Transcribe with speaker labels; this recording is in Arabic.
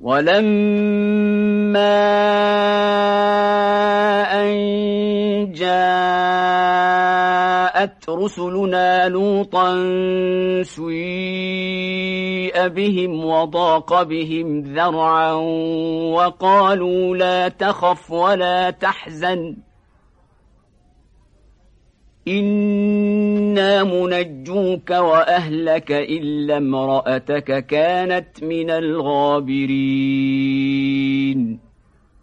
Speaker 1: ولما أن جاءت رسلنا لوطا سيء بهم وضاق بهم ذرعا وقالوا لا تخف ولا تحزن منجوك وأهلك إلا امرأتك كانت من الغابرين